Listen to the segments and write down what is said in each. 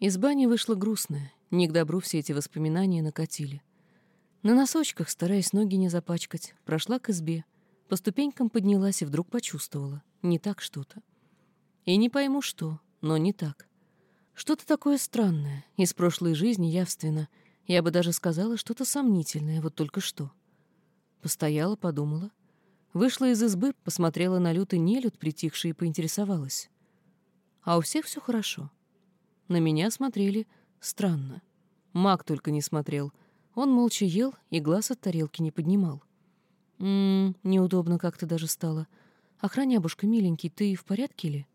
Из бани вышла грустная, не к добру все эти воспоминания накатили. На носочках, стараясь ноги не запачкать, прошла к избе, по ступенькам поднялась и вдруг почувствовала. Не так что-то. И не пойму что, но не так. Что-то такое странное, из прошлой жизни явственно. Я бы даже сказала, что-то сомнительное, вот только что. Постояла, подумала. Вышла из избы, посмотрела на лютый нелюд, притихший, и поинтересовалась. А у всех все хорошо. На меня смотрели странно. Маг только не смотрел. Он молча ел и глаз от тарелки не поднимал. «М-м, неудобно как-то даже стало. Охранябушка, миленький, ты в порядке ли?»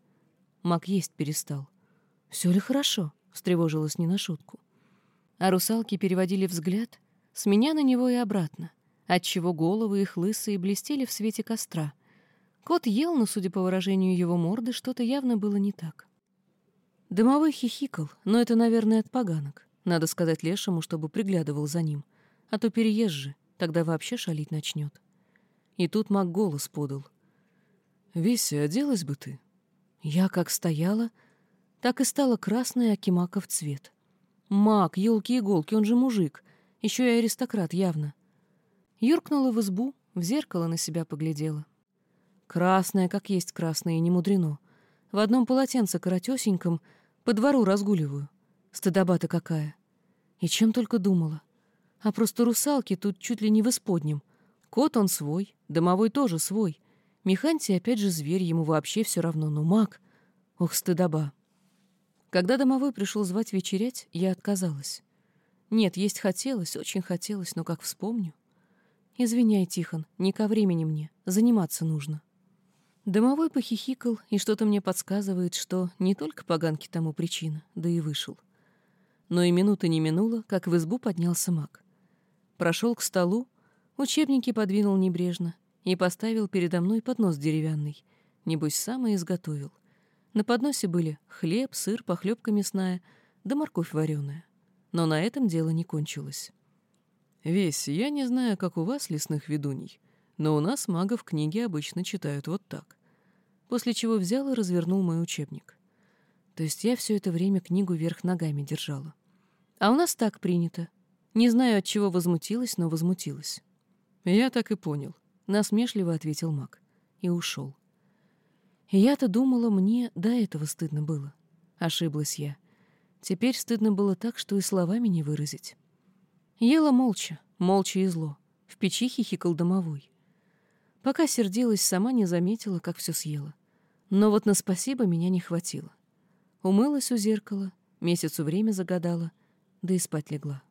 Маг есть перестал. «Все ли хорошо?» — встревожилась не на шутку. А русалки переводили взгляд с меня на него и обратно, отчего головы их лысые блестели в свете костра. Кот ел, но, судя по выражению его морды, что-то явно было не так. Дымовой хихикал, но это, наверное, от поганок. Надо сказать лешему, чтобы приглядывал за ним. А то переезжи, тогда вообще шалить начнет. И тут маг голос подал. «Веся, оделась бы ты?» Я как стояла, так и стала красная Акимаков цвет. Маг, елки-иголки, он же мужик. Еще и аристократ явно. Юркнула в избу, в зеркало на себя поглядела. Красная, как есть красная, и не мудрено. В одном полотенце коротесеньком по двору разгуливаю. Стыдоба-то какая. И чем только думала. А просто русалки тут чуть ли не в исподнем. Кот он свой, домовой тоже свой. Механтий опять же зверь, ему вообще все равно, но маг... Ох, стыдоба. Когда домовой пришел звать вечерять, я отказалась. Нет, есть хотелось, очень хотелось, но как вспомню. Извиняй, Тихон, не ко времени мне, заниматься нужно. Домовой похихикал, и что-то мне подсказывает, что не только поганки тому причина, да и вышел. Но и минуты не минуло, как в избу поднялся маг. Прошел к столу, учебники подвинул небрежно и поставил передо мной поднос деревянный. Небось, сам и изготовил. На подносе были хлеб, сыр, похлебка мясная, да морковь вареная. Но на этом дело не кончилось. «Весь, я не знаю, как у вас, лесных ведуней, но у нас магов книги обычно читают вот так». После чего взял и развернул мой учебник. То есть я все это время книгу вверх ногами держала. А у нас так принято. Не знаю, от чего возмутилась, но возмутилась. Я так и понял. Насмешливо ответил маг. И ушел. Я-то думала, мне до этого стыдно было. Ошиблась я. Теперь стыдно было так, что и словами не выразить. Ела молча, молча и зло. В печи хихикал домовой. Пока сердилась, сама не заметила, как все съела. Но вот на спасибо меня не хватило. Умылась у зеркала, месяцу время загадала, да и спать легла.